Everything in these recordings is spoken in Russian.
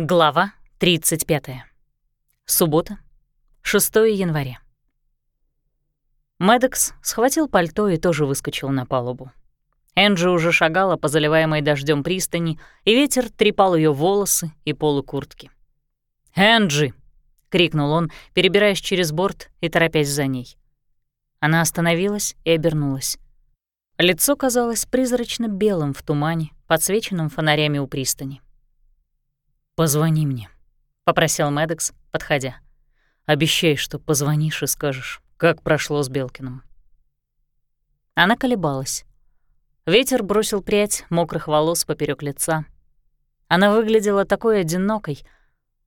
Глава 35. Суббота, 6 января. Медекс схватил пальто и тоже выскочил на палубу. Энджи уже шагала по заливаемой дождем пристани, и ветер трепал ее волосы и полы куртки. «Энджи!» — крикнул он, перебираясь через борт и торопясь за ней. Она остановилась и обернулась. Лицо казалось призрачно белым в тумане, подсвеченном фонарями у пристани. «Позвони мне», — попросил Медекс, подходя. «Обещай, что позвонишь и скажешь, как прошло с Белкиным». Она колебалась. Ветер бросил прядь мокрых волос поперек лица. Она выглядела такой одинокой,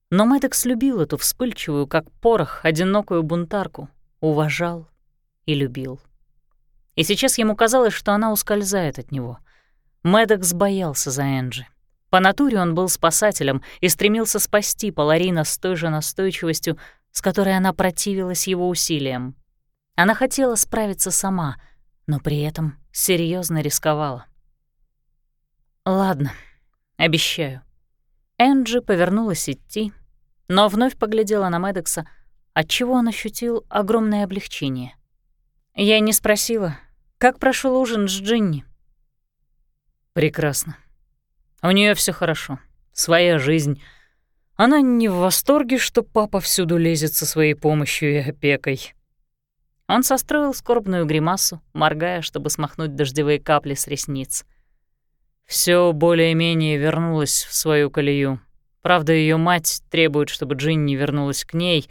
но Мэддокс любил эту вспыльчивую, как порох, одинокую бунтарку, уважал и любил. И сейчас ему казалось, что она ускользает от него. Мэддокс боялся за Энджи. По натуре он был спасателем и стремился спасти Паларина с той же настойчивостью, с которой она противилась его усилиям. Она хотела справиться сама, но при этом серьезно рисковала. «Ладно, обещаю». Энджи повернулась идти, но вновь поглядела на Медекса, отчего он ощутил огромное облегчение. Я не спросила, как прошел ужин с Джинни. «Прекрасно», у нее все хорошо, своя жизнь. Она не в восторге, что папа всюду лезет со своей помощью и опекой. Он состроил скорбную гримасу, моргая, чтобы смахнуть дождевые капли с ресниц. Все более-менее вернулось в свою колею. Правда, ее мать требует, чтобы Джинни вернулась к ней,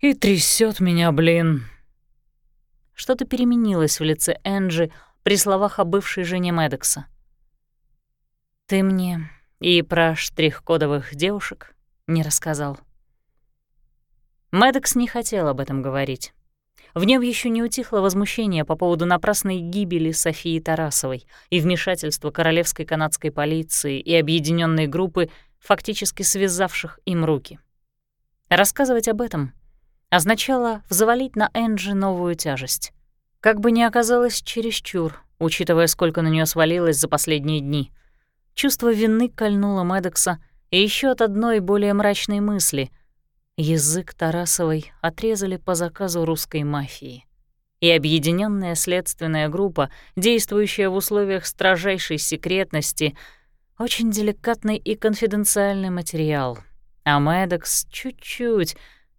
и трясет меня, блин. Что-то переменилось в лице Энджи при словах о бывшей жене Медекса. Ты мне и про штрих-кодовых девушек не рассказал. Мэддокс не хотел об этом говорить. В нем еще не утихло возмущение по поводу напрасной гибели Софии Тарасовой и вмешательства королевской канадской полиции и объединенной группы, фактически связавших им руки. Рассказывать об этом означало взвалить на Энджи новую тяжесть. Как бы ни оказалось чересчур, учитывая, сколько на нее свалилось за последние дни — Чувство вины кольнуло Медекса и еще от одной более мрачной мысли. Язык Тарасовой отрезали по заказу русской мафии. И объединенная следственная группа, действующая в условиях строжайшей секретности, очень деликатный и конфиденциальный материал. А Медекс чуть-чуть,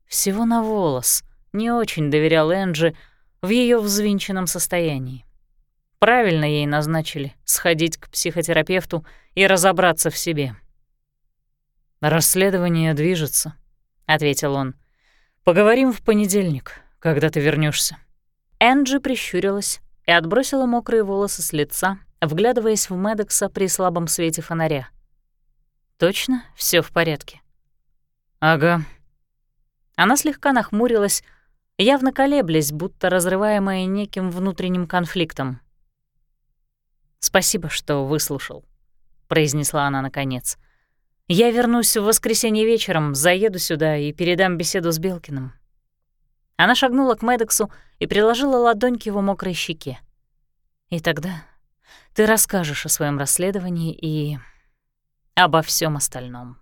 всего на волос, не очень доверял Энджи в ее взвинченном состоянии. Правильно ей назначили сходить к психотерапевту и разобраться в себе. «Расследование движется», — ответил он. «Поговорим в понедельник, когда ты вернешься. Энджи прищурилась и отбросила мокрые волосы с лица, вглядываясь в Медекса при слабом свете фонаря. «Точно все в порядке?» «Ага». Она слегка нахмурилась, явно колеблясь, будто разрываемая неким внутренним конфликтом. «Спасибо, что выслушал», — произнесла она наконец. «Я вернусь в воскресенье вечером, заеду сюда и передам беседу с Белкиным». Она шагнула к Медексу и приложила ладонь к его мокрой щеке. «И тогда ты расскажешь о своем расследовании и обо всем остальном».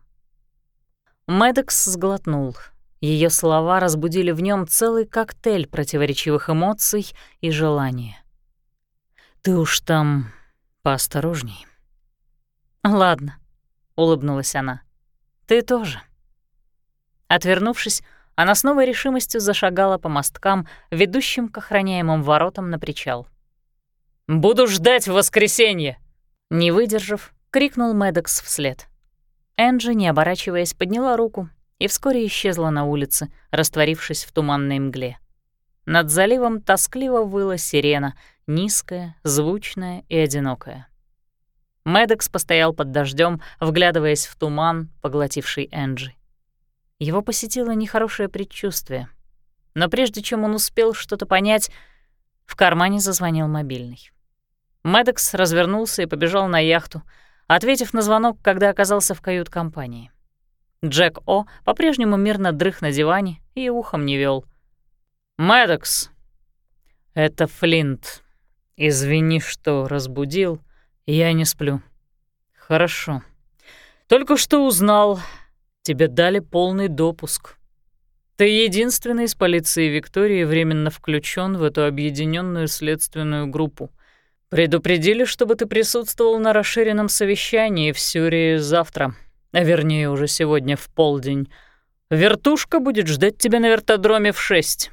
Медекс сглотнул. Ее слова разбудили в нем целый коктейль противоречивых эмоций и желания. «Ты уж там Поосторожней. Ладно, улыбнулась она. Ты тоже. Отвернувшись, она с новой решимостью зашагала по мосткам, ведущим к охраняемым воротам на причал. «Буду ждать в воскресенье!» Не выдержав, крикнул Медекс вслед. Энджи, не оборачиваясь, подняла руку и вскоре исчезла на улице, растворившись в туманной мгле. Над заливом тоскливо выла сирена, низкая, звучная и одинокая. Медекс постоял под дождем, вглядываясь в туман, поглотивший Энджи. Его посетило нехорошее предчувствие. Но прежде чем он успел что-то понять, в кармане зазвонил мобильный. Медекс развернулся и побежал на яхту, ответив на звонок, когда оказался в кают-компании. Джек О по-прежнему мирно дрых на диване и ухом не вел. «Мэддокс!» «Это Флинт. Извини, что разбудил. Я не сплю». «Хорошо. Только что узнал. Тебе дали полный допуск. Ты единственный из полиции Виктории временно включен в эту объединенную следственную группу. Предупредили, чтобы ты присутствовал на расширенном совещании в Сюрии завтра, а вернее уже сегодня в полдень. Вертушка будет ждать тебя на вертодроме в шесть.